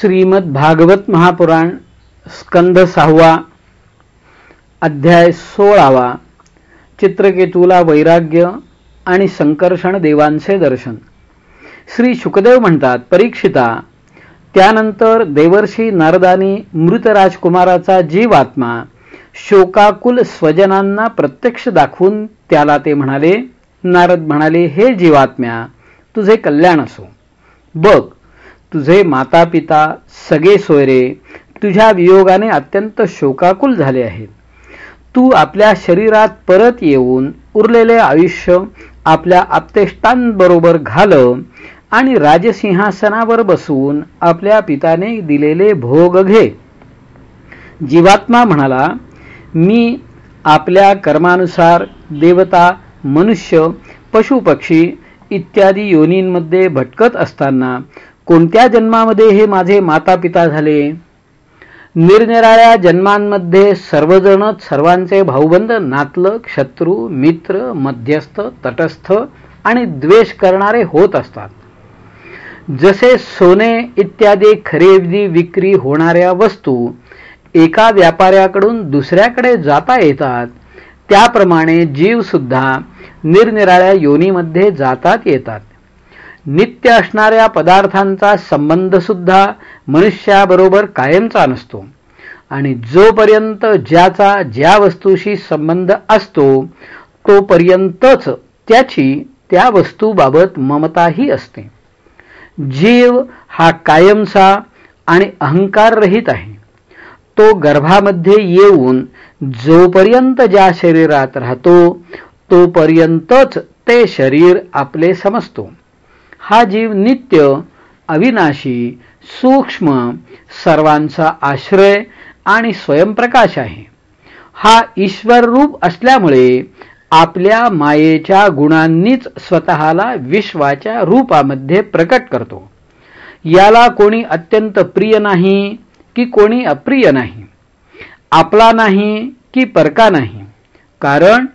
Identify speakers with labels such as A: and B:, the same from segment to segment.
A: श्रीमद भागवत महापुराण स्कंध सहावा अध्याय सोळावा चित्रकेतूला वैराग्य आणि संकर्षण देवांचे दर्शन. श्री शुकदेव म्हणतात परीक्षिता त्यानंतर देवर्षी नारदानी मृत राजकुमाराचा जीवात्मा शोकाकुल स्वजनांना प्रत्यक्ष दाखवून त्याला ते म्हणाले नारद म्हणाले हे जीवात्म्या तुझे कल्याण असो. बघ तुझे माता पिता सगळे सोयरे तुझ्या वियोगाने अत्यंत शोकाकुल झाले आहेत. तू आपल्या शरीरात परत येऊन उरलेले आयुष्य आपल्या आप्तेष्टांबरोबर घाल आणि राजसिंहासनावर बसून आपल्या पिताने दिलेले भोग घे. जीवात्मा म्हणाला मी आपल्या कर्मानुसार देवता मनुष्य पशुपक्षी इत्यादी योनींमध्ये भटकत असताना कोणत्या जन्मामध्ये हे माझे माता पिता झाले? निरनिराळ्या जन्मांमध्ये सर्वजणच सर्वांचे भाऊबंद नातलक शत्रू मित्र मध्यस्थ तटस्थ आणि द्वेष करणारे होत असतात. जसे सोने इत्यादी खरेदी विक्री होणाऱ्या वस्तू एका व्यापाऱ्याकडून दुसऱ्याकडे जाता येतात त्याप्रमाणे जीव सुद्धा निरनिराळ्या योनीमध्ये जातात येतात. नित्य असणाऱ्या पदार्थांचा संबंधसुद्धा मनुष्याबरोबर कायमचा नसतो. आणि जोपर्यंत ज्याचा ज्या वस्तूशी संबंध असतो तोपर्यंतच त्याची त्या वस्तूबाबत ममताही असते. जीव हा कायमचा आणि अहंकाररहित आहे. तो गर्भामध्ये येऊन जोपर्यंत ज्या शरीरात राहतो तोपर्यंतच ते शरीर आपले समजतो. हा जीव नित्य अविनाशी सूक्ष्म सर्वांचा आश्रय आणि स्वयंप्रकाश आहे. हा ईश्वर रूप असल्यामुळे आपल्या मायेच्या गुणांनीच स्वतःला विश्वाच्या रूपामध्ये प्रकट करतो. याला कोणी अत्यंत प्रिय नाही की कोणी अप्रिय नाही. आपला नाही की परका नाही. कारण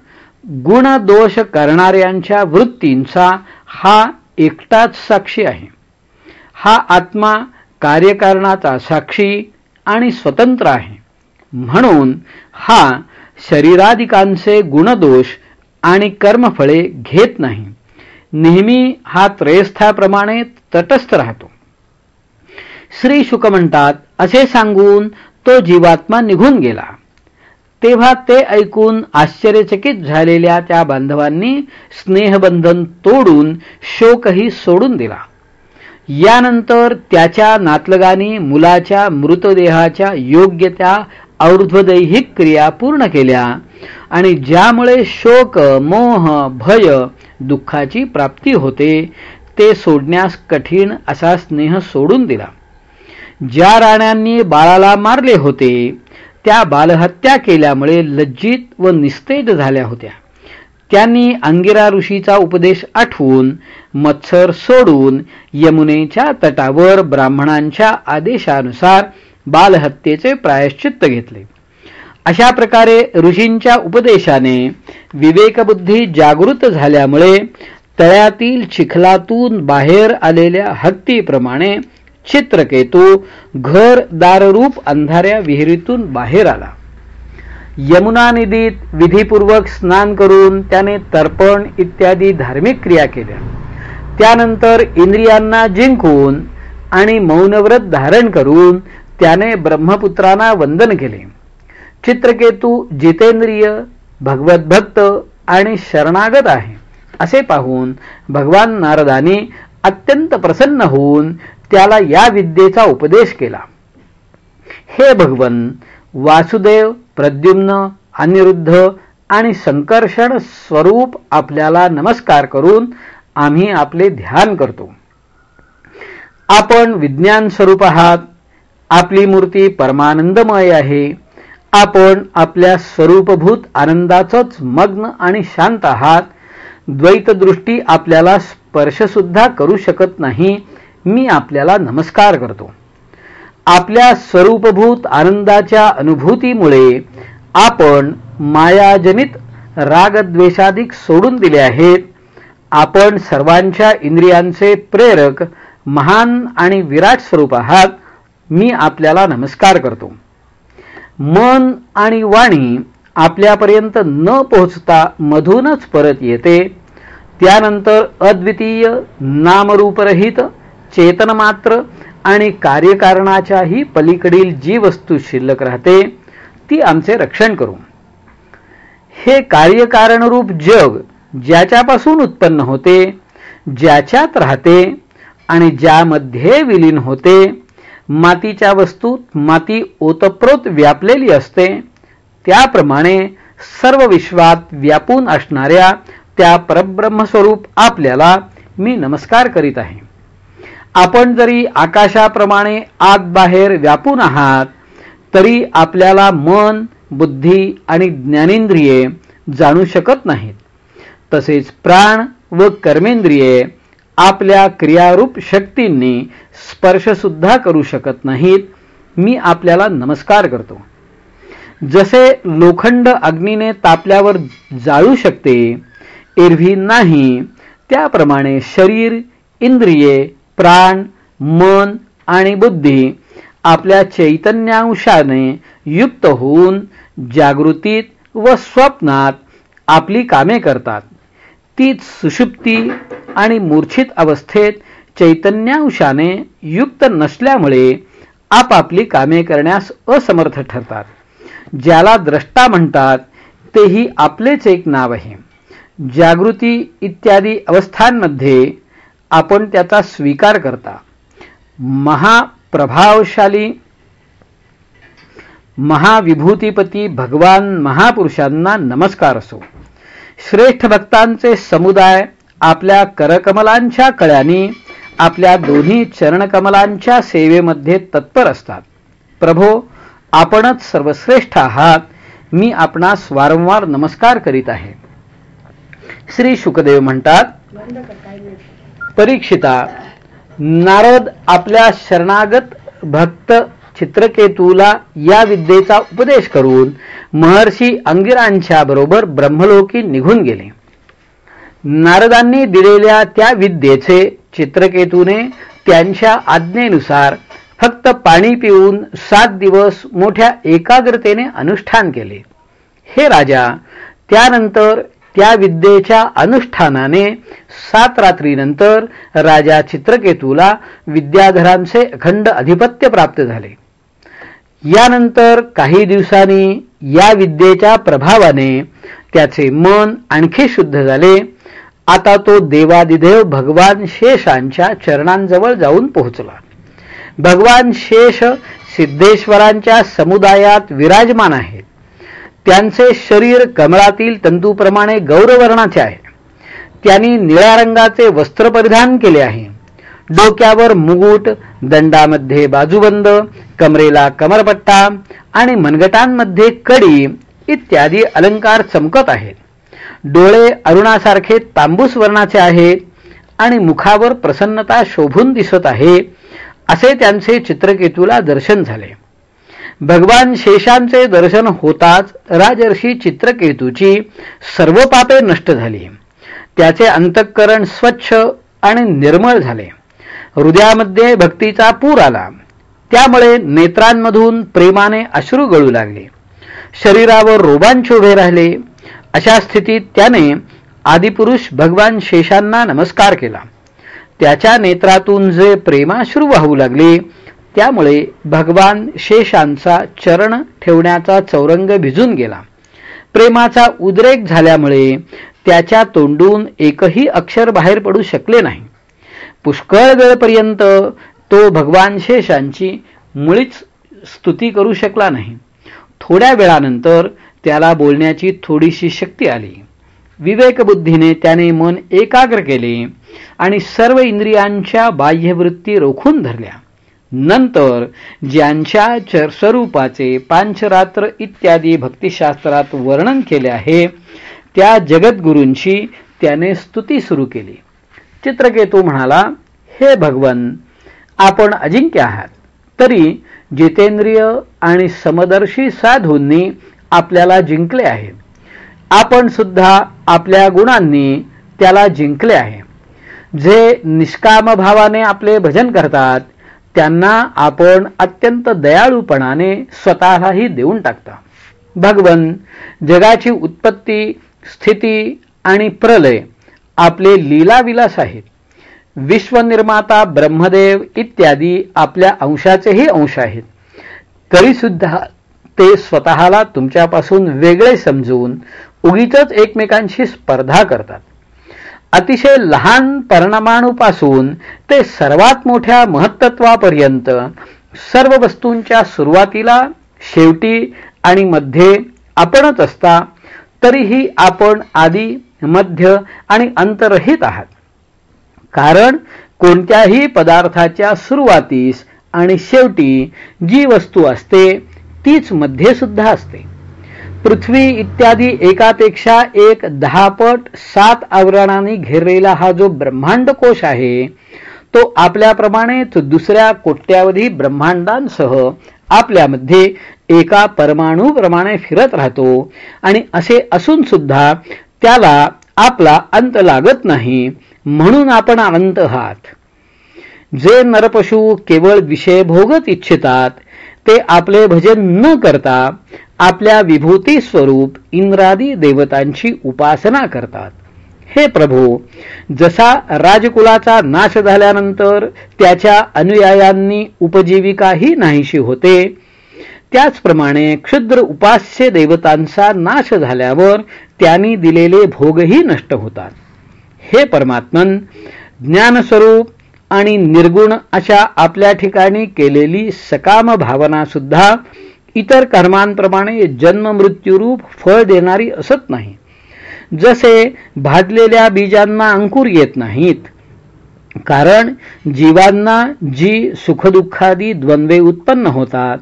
A: गुणदोष करणाऱ्यांच्या वृत्तींचा हा एकटाच साक्षी आहे. हा आत्मा कार्यकारणाचा साक्षी आणि स्वतंत्र आहे. म्हणून हा शरीराधिकांचे गुणदोष आणि कर्मफळे घेत नाही. नेहमी हा त्रयस्थाप्रमाणे तटस्थ राहतो. श्री शुक म्हणतात असे सांगून तो जीवात्मा निघून गेला. तेव्हा ते ऐकून आश्चर्यचकित झालेल्या त्या बांधवांनी स्नेहबंधन तोडून शोकही सोडून दिला. यानंतर त्याच्या नातलगानी मुलाच्या मृतदेहाच्या योग्य त्या और्ध्वदैहिक क्रिया पूर्ण केल्या आणि ज्यामुळे शोक मोह भय दुःखाची प्राप्ती होते ते सोडण्यास कठीण असा स्नेह सोडून दिला. ज्या राण्यांनी बाळाला मारले होते त्या बालहत्या केल्यामुळे लज्जित व निस्तेज झाल्या होत्या. त्यांनी अंगिरा ऋषीचा उपदेश आठवून मत्सर सोडून यमुनेच्या तटावर ब्राह्मणांच्या आदेशानुसार बालहत्येचे प्रायश्चित्त घेतले. अशा प्रकारे ऋषींच्या उपदेशाने विवेकबुद्धी जागृत झाल्यामुळे तळ्यातील चिखलातून बाहेर आलेल्या हत्तीप्रमाणे चित्रकेतू घर दाररूप अंधाऱ्या विहिरीतून बाहेर आला. यमुना नदीत विधीपूर्वक स्नान करून त्याने तर्पण इत्यादी धार्मिक क्रिया केल्या. त्यानंतर इंद्रियांना जिंकून आणि मौनव्रत धारण करून त्याने ब्रह्मपुत्रांना वंदन केले. चित्रकेतू जितेंद्रिय भगवत आणि शरणागत आहे असे पाहून भगवान नारदानी अत्यंत प्रसन्न होऊन त्याला या विद्येचा उपदेश केला. हे भगवन वासुदेव प्रद्युम्न अनिरुद्ध आणि संकर्षण स्वरूप आपल्याला नमस्कार करून आम्ही आपले ध्यान करतो. आपण विज्ञान स्वरूप आहात आपली मूर्ती परमानंदमय आहे आपण आपल्या स्वरूपभूत आनंदाचंच मग्न आणि शांत आहात द्वैतदृष्टी आपल्याला स्पर्शसुद्धा करू शकत नाही मी आपल्याला नमस्कार करतो. आपल्या स्वरूपभूत आनंदाच्या अनुभूतीमुळे आपण मायाजनित रागद्वेषाधिक सोडून दिले आहेत. आपण सर्वांच्या इंद्रियांचे प्रेरक महान आणि विराट स्वरूप आहात. मी आपल्याला नमस्कार करतो. मन आणि वाणी आपल्यापर्यंत न पोहोचता मधूनच परत येते. त्यानंतर अद्वितीय नामरूपरहित चेतन मात्र आणि कार्यकारणाच्याही पलीकडील जी वस्तू शिल्लक राहते ती आमचे रक्षण करू. हे कार्यकारणरूप जग ज्याच्यापासून उत्पन्न होते ज्याच्यात राहते आणि ज्यामध्ये विलीन होते मातीच्या वस्तूत माती ओतप्रोत व्यापलेली असते त्याप्रमाणे सर्व विश्वात व्यापून असणाऱ्या त्या परब्रह्मस्वरूप आपल्याला मी नमस्कार करीत आहे. आपण जरी आकाशाप्रमाणे आत बाहेर व्यापून आहात तरी आपल्याला मन बुद्धी आणि ज्ञानेंद्रिये जाणू शकत नाहीत. तसेच प्राण व कर्मेंद्रिये आपल्या क्रियारूप शक्तींनी स्पर्शसुद्धा करू शकत नाहीत मी आपल्याला नमस्कार करतो. जसे लोखंड अग्नीने तापल्यावर जाळू शकते एरवी नाही त्याप्रमाणे शरीर इंद्रिये प्राण मन आणि बुद्धी आपल्या चैतन्यांशाने युक्त होऊन जागृतीत व स्वप्नात आपली कामे करतात. तीच सुषुप्ती आणि मूर्छित अवस्थेत चैतन्यांशाने युक्त नसल्यामुळे आपापली कामे करण्यास असमर्थ ठरतात. ज्याला द्रष्टा म्हणतात तेही आपलेच एक नाव आहे. जागृती इत्यादी अवस्थांमध्ये आपण त्याचा स्वीकार करता. महाप्रभावशाली महाविभूतीपती भगवान महापुरुषांना नमस्कार असो. श्रेष्ठ भक्तांचे समुदाय आपल्या करकमलांच्या कळ्यांनी आपल्या दोन्ही चरणकमलांच्या सेवेमध्ये तत्पर असतात. प्रभो आपणच सर्वश्रेष्ठ आहात मी आपणास वारंवार नमस्कार करीत आहे. श्री शुकदेव म्हणतात परीक्षिता नारद आपल्या शरणागत भक्त चित्रकेतूला या विद्येचा उपदेश करून महर्षी अंगिरांच्या बरोबर ब्रह्मलोकी निघून गेले. नारदांनी दिलेल्या त्या विद्येचे चित्रकेतूने त्यांच्या आज्ञेनुसार फक्त पाणी पिऊन सात दिवस मोठ्या एकाग्रतेने अनुष्ठान केले. हे राजा त्यानंतर त्या विद्येच्या अनुष्ठानाने सात रात्रीनंतर राजा चित्रकेतूला विद्याधरांचे अखंड अधिपत्य प्राप्त झाले. यानंतर काही दिवसांनी या विद्येच्या प्रभावाने त्याचे मन आणखी शुद्ध झाले. आता तो देवादिदेव भगवान शेषांच्या चरणांजवळ जाऊन पोहोचला. भगवान शेष सिद्धेश्वरांच्या समुदायात विराजमान आहे त्यांचे शरीर कमळातील तंतूप्रमाणे गौरवर्णाचे आहे. त्यांनी निळ्या रंगाचे वस्त्र परिधान केले आहे. डोक्यावर मुगुट दंडामध्ये बाजूबंद कमरेला कमरपट्टा आणि मनगटांमध्ये कडी इत्यादी अलंकार चमकत आहेत. डोळे अरुणासारखे तांबूस वर्णाचे आहेत आणि मुखावर प्रसन्नता शोभून दिसत आहे असे त्यांचे चित्रकेतूला दर्शन झाले. भगवान शेषांचे दर्शन होताच राजर्षी चित्रकेतूची सर्व पापे नष्ट झाली. त्याचे अंतःकरण स्वच्छ आणि निर्मळ झाले. हृदयामध्ये भक्तीचा पूर आला. त्यामुळे नेत्रांमधून प्रेमाने अश्रू गळू लागले. शरीरावर रोबांच उभे राहिले. अशा स्थितीत त्याने आदिपुरुष भगवान शेषांना नमस्कार केला. त्याच्या नेत्रातून जे प्रेमाश्रू वाहू लागले त्यामुळे भगवान शेषांचा चरण ठेवण्याचा चौरंग भिजून गेला. प्रेमाचा उद्रेक झाल्यामुळे त्याच्या तोंडून एकही अक्षर बाहेर पडू शकले नाही. पुष्कळ वेळपर्यंत तो भगवान शेषांची मुळीच स्तुती करू शकला नाही. थोड्या वेळानंतर त्याला बोलण्याची थोडीशी शक्ती आली. विवेकबुद्धीने त्याने मन एकाग्र केले आणि सर्व इंद्रियांच्या बाह्यवृत्ती रोखून धरल्या. नंतर ज्यांच्या चरस्वरूपाचे पांचरात्र इत्यादी भक्तिशास्त्रात वर्णन केले आहे त्या जगद्गुरूंची त्याने स्तुती सुरू केली. चित्रकेतू म्हणाला हे भगवन आपण अजिंक्य आहात. तरी जितेंद्रिय आणि समदर्शी साधूंनी आपल्याला जिंकले आहे. आपण सुद्धा आपल्या गुणांनी त्याला जिंकले आहे. जे निष्काम भावाने आपले भजन करतात त्यांना आपण अत्यंत दयाळूपणाने स्वतःलाही देऊन टाकता. भगवन जगाची उत्पत्ती स्थिती आणि प्रलय आपले लीलाविलास आहेत. विश्वनिर्माता ब्रह्मदेव इत्यादी आपल्या अंशाचेही अंश आहेत. तरीसुद्धा ते स्वतःला तुमच्यापासून वेगळे समजून उगीच एकमेकांशी स्पर्धा करतात. अतिशय लहान परमाणूपासून ते सर्वात मोठ्या महत्त्वापर्यंत सर्व वस्तूंच्या सुरुवातीला शेवटी आणि मध्ये आपणच असता तरीही आपण आधी मध्य आणि अंतरहित आहात. कारण कोणत्याही पदार्थाच्या सुरुवातीस आणि शेवटी जी वस्तू असते तीच मध्ये सुद्धा असते. पृथ्वी इत्यादी एकापेक्षा एक दहापट सात आवरणांनी घेरलेला हा जो ब्रह्मांड कोश आहे तो आपल्याप्रमाणेच दुसऱ्या कोट्यावधी ब्रह्मांडांसह आपल्यामध्ये एका परमाणूप्रमाणे फिरत राहतो आणि असे असून सुद्धा त्याला आपला अंत लागत नाही म्हणून आपण अनंत आहात. जे नरपशु केवळ विषय भोगत इच्छितात ते आपले भजन न करता आपल्या विभूती स्वरूप इंद्रादी देवतांची उपासना करतात. हे प्रभू जसा राजकुलाचा नाश झाल्यानंतर त्याच्या अनुयायांनी उपजीविकाही नाहीशी होते त्याचप्रमाणे क्षुद्र उपास्य देवतांचा नाश झाल्यावर त्यांनी दिलेले भोगही नष्ट होतात. हे परमात्मन ज्ञानस्वरूप आणि निर्गुण अशा आपल्या ठिकाणी केलेली सकाम भावना सुद्धा इतर कर्मांप्रमाणे जन्ममृत्यूरूप फळ देणारी असत नाही. जसे भाजलेल्या बीजांना अंकुर येत नाहीत कारण जीवांना जी सुखदुःखादी द्वंद्वे उत्पन्न होतात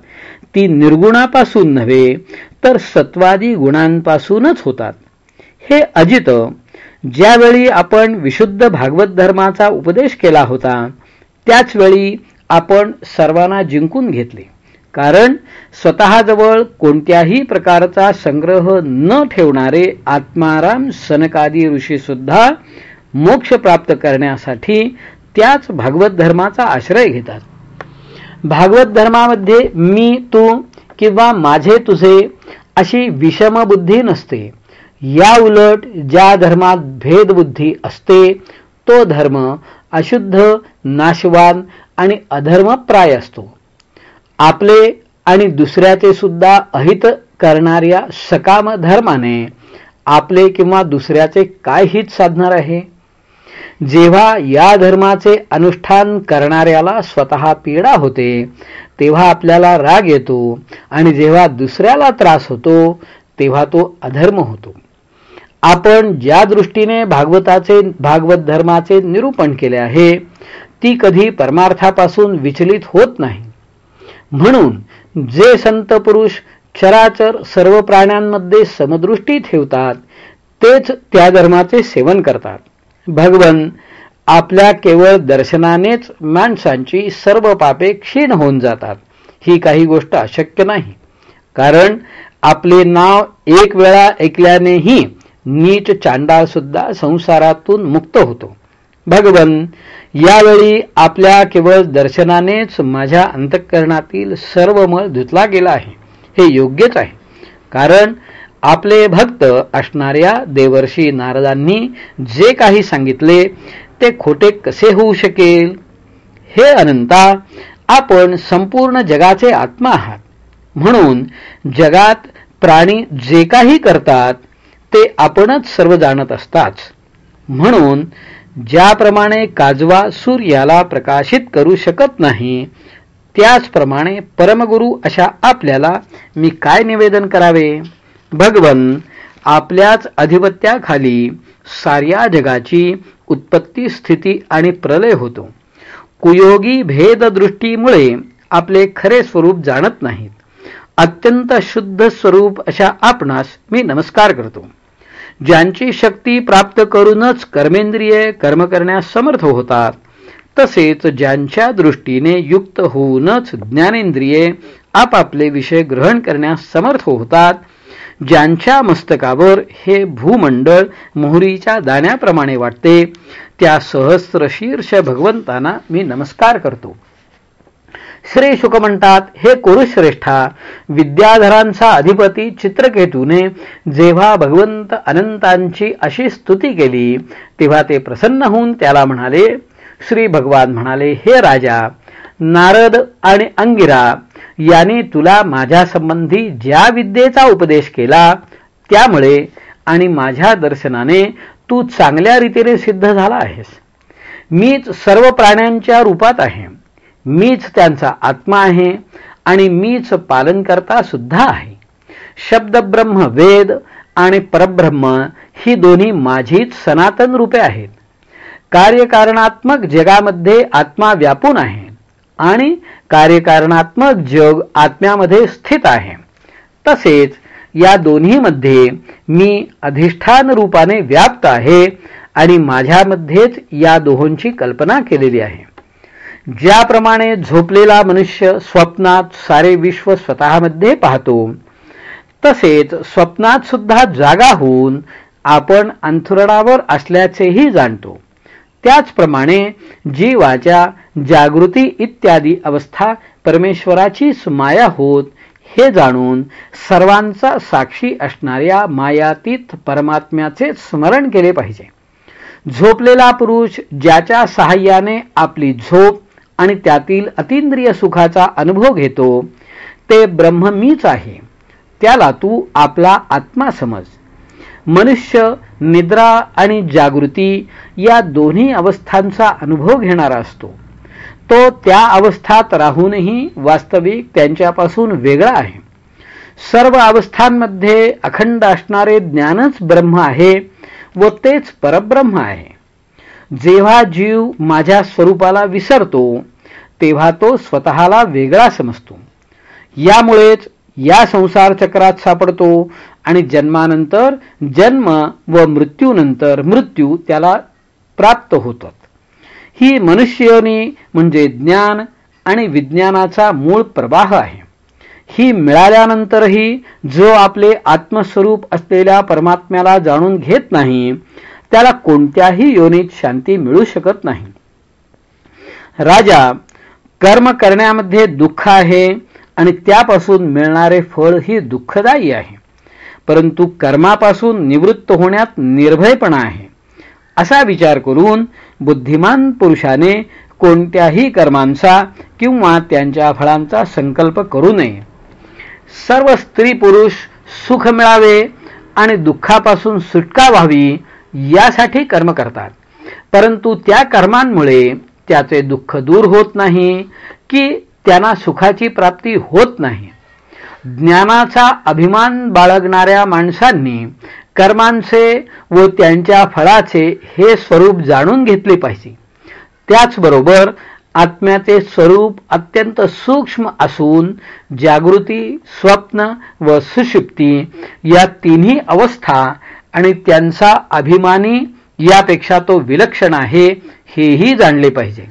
A: ती निर्गुणापासून नव्हे तर सत्वादी गुणांपासूनच होतात. हे अजित ज्यावेळी आपण विशुद्ध भागवत धर्माचा उपदेश केला होता त्याचवेळी आपण सर्वांना जिंकून घेतले. कारण स्वतःजवळ कोणत्याही प्रकारचा संग्रह न ठेवणारे आत्माराम सनकादी ऋषी सुद्धा मोक्ष प्राप्त करण्यासाठी त्याच भागवत धर्माचा आश्रय घेतात. भागवत धर्मामध्ये मी तू किंवा माझे तुझे अशी विषम बुद्धी नसते. या उलट ज्या धर्मात भेदबुद्धी असते तो धर्म अशुद्ध नाशवान आणि अधर्मप्राय असतो. आपले आणि दुसऱ्याचे सुद्धा अहित करणाऱ्या सकाम धर्माने आपले किंवा दुसऱ्याचे काय हित साधणार आहे? जेव्हा या धर्माचे अनुष्ठान करणाऱ्याला स्वतः पीडा होते तेव्हा आपल्याला राग येतो आणि जेव्हा दुसऱ्याला त्रास होतो तेव्हा तो अधर्म होतो. आपण ज्या दृष्टीने भागवताचे भागवत धर्माचे निरूपण केले आहे ती कधी परमार्थापासून विचलित होत नाही. म्हणून जे संत पुरुष चराचर सर्व प्राण्यांमध्ये समदृष्टी ठेवतात तेच त्या धर्माचे सेवन करतात. भगवन आपल्या केवळ दर्शनानेच माणसांची सर्व पापे क्षीण होऊन जातात. ही काही गोष्ट अशक्य नाही. कारण आपले नाव एक वेळा ऐकल्यानेही नीच चांडाळ सुद्धा संसारातून मुक्त होतो. भगवन यावेळी आपल्या केवळ दर्शनानेच माझ्या अंतःकरणातील सर्व मळ धुतला गेला आहे. हे योग्यच आहे. कारण आपले भक्त असणाऱ्या देवर्षी नारदांनी जे काही सांगितले ते खोटे कसे होऊ शकेल? हे अनंता आपण संपूर्ण जगाचे आत्मा आहात. म्हणून जगात प्राणी जे काही करतात ते आपणच सर्व जाणत असताच म्हणून ज्याप्रमाणे काजवा सूर्याला प्रकाशित करू शकत नाही त्याचप्रमाणे परमगुरु अशा आपल्याला मी काय निवेदन करावे? भगवन आपल्याच अधिपत्याखाली साऱ्या जगाची उत्पत्ती स्थिती आणि प्रलय होतो. कुयोगी भेददृष्टीमुळे आपले खरे स्वरूप जाणत नाहीत. अत्यंत शुद्ध स्वरूप अशा आपणास मी नमस्कार करतो. ज्यांची शक्ती प्राप्त करूनच कर्मेंद्रिये कर्म करण्यास समर्थ होतात तसेच ज्यांच्या दृष्टीने युक्त होऊनच ज्ञानेंद्रिये आपापले विषय ग्रहण करण्यास समर्थ होतात ज्यांच्या मस्तकावर हे भूमंडळ मोहरीच्या दाण्याप्रमाणे वाटते त्या सहस्रशीर्ष भगवंतांना मी नमस्कार करतो. श्री शुक म्हणतात हे कुरुश्रेष्ठा विद्याधरांचा अधिपती चित्रकेतूने जेव्हा भगवंत अनंतांची अशी स्तुती केली तेव्हा ते प्रसन्न होऊन त्याला म्हणाले श्री भगवान म्हणाले हे राजा नारद आणि अंगिरा यांनी तुला माझ्या संबंधी ज्या विद्येचा उपदेश केला त्यामुळे आणि माझ्या दर्शनाने तू चांगल्या रीतीने सिद्ध झाला आहेस. मीच सर्व प्राण्यांच्या रूपात आहे. मीच त्यांचा आत्मा आहे आणि मीच पालनकर्ता सुद्धा आहे. शब्दब्रह्म वेद आणि परब्रह्म ही दोन्ही माझीच सनातन रूपे आहेत. कार्यकारणात्मक जगामध्ये आत्मा व्यापून आहे आणि कार्यकारणात्मक जग आत्म्यामध्ये स्थित आहे. तसेच या दोन्हीमध्ये मी अधिष्ठान रूपाने व्याप्त आहे आणि माझ्यामध्येच या दोहोंची कल्पना केलेली आहे. ज्याप्रमाणे झोपलेला मनुष्य स्वप्नात सारे विश्व स्वतःमध्ये पाहतो तसेच स्वप्नात सुद्धा जागा होऊन आपण अंथुरणावर असल्याचेही जाणतो. त्याचप्रमाणे जीवाच्या जागृती इत्यादी अवस्था परमेश्वराचीच माया होत हे जाणून सर्वांचा साक्षी असणाऱ्या मायातीत परमात्म्याचे स्मरण केले पाहिजे. झोपलेला पुरुष ज्याच्या सहाय्याने आपली झोप आणि त्यातील अतिंद्रिय सुखाचा अनुभव घेतो ते ब्रह्म मीच आहे. त्याला तू आपला आत्मा समज. मनुष्य निद्रा आणि जागृती या दोन्ही अवस्थांचा अनुभव घेणारा असतो. तो त्या अवस्थात राहूनही वास्तविक त्यांच्यापासून वेगळा आहे. सर्व अवस्थांमध्ये अखंड असणारे ज्ञानच ब्रह्म आहे व तेच परब्रह्म आहे. जेव्हा जीव माझ्या स्वरूपाला विसरतो तेव्हा तो स्वतःला वेगळा समजतो. यामुळेच या संसार चक्रात सापडतो आणि जन्मानंतर जन्म व मृत्यूनंतर मृत्यू त्याला प्राप्त होतात. ही मनुष्यनी म्हणजे ज्ञान आणि विज्ञानाचा मूळ प्रवाह आहे. ही मिळाल्यानंतरही जो आपले आत्मस्वरूप असलेल्या परमात्म्याला जाणून घेत नाही त्याला कोणत्याही योनीत शांती मिळू शकत नाही. राजा कर्म करण्यामध्ये दुःख आहे आणि त्यापासून मिळणारे फळ ही दुःखदायी आहे. परंतु कर्मापासून निवृत्त होण्यात निर्भयपणा आहे. असा विचार करून बुद्धिमान पुरुषाने कोणत्याही कर्मांचा किंवा त्यांच्या फळांचा संकल्प करू नये. सर्व स्त्री पुरुष सुख मिळावे आणि दुःखापासून सुटका व्हावी यासाठी कर्म करतात. परंतु त्या कर्मांमुळे त्याचे दुःख दूर होत नाही की त्यांना सुखाची प्राप्ती होत नाही. ज्ञानाचा अभिमान बाळगणाऱ्या माणसांनी कर्मांचे व त्यांच्या फळाचे हे स्वरूप जाणून घेतले पाहिजे. त्याचबरोबर आत्म्याचे स्वरूप अत्यंत सूक्ष्म असून जागृती स्वप्न व सुषुप्ती या तिन्ही अवस्था आणि त्यांचा अभिमानी यापेक्षा तो विलक्षण आहे हेही जाणले पाहिजे.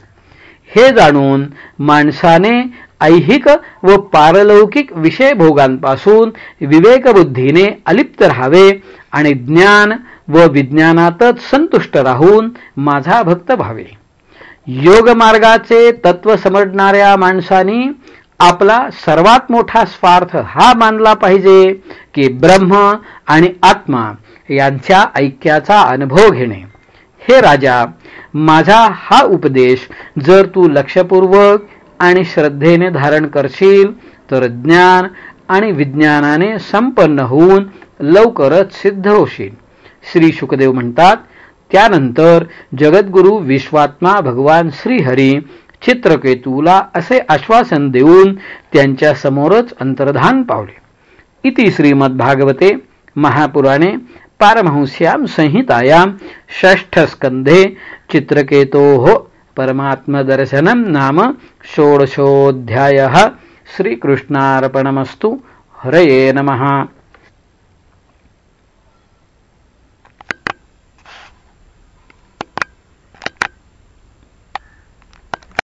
A: हे जाणून माणसाने ऐहिक व पारलौकिक विषयभोगांपासून विवेकबुद्धीने अलिप्त राहावे आणि ज्ञान व विज्ञानातच संतुष्ट राहून माझा भक्त व्हावे. योगमार्गाचे तत्व समजणाऱ्या माणसानी आपला सर्वात मोठा स्वार्थ हा मानला पाहिजे की ब्रह्म आणि आत्मा यांच्या ऐक्याचा अनुभव घेणे. हे राजा माझा हा उपदेश जर तू लक्षपूर्वक आणि श्रद्धेने धारण करशील तर ज्ञान आणि विज्ञानाने संपन्न होऊन लवकरच सिद्ध होशील. श्री शुकदेव म्हणतात त्यानंतर जगद्गुरु विश्वात्मा भगवान श्रीहरी चित्रकेतूला असे आश्वासन देऊन त्यांच्या समोरच अंतर्धान पावले. इति श्रीमद्भागवते महापुराणे पारमहंस्यां संहितायां षष्ठस्कन्धे चित्रकेतोः परमात्मदर्शनं नाम षोडशोऽध्यायः। श्रीकृष्णार्पणमस्तु। हरये नमः।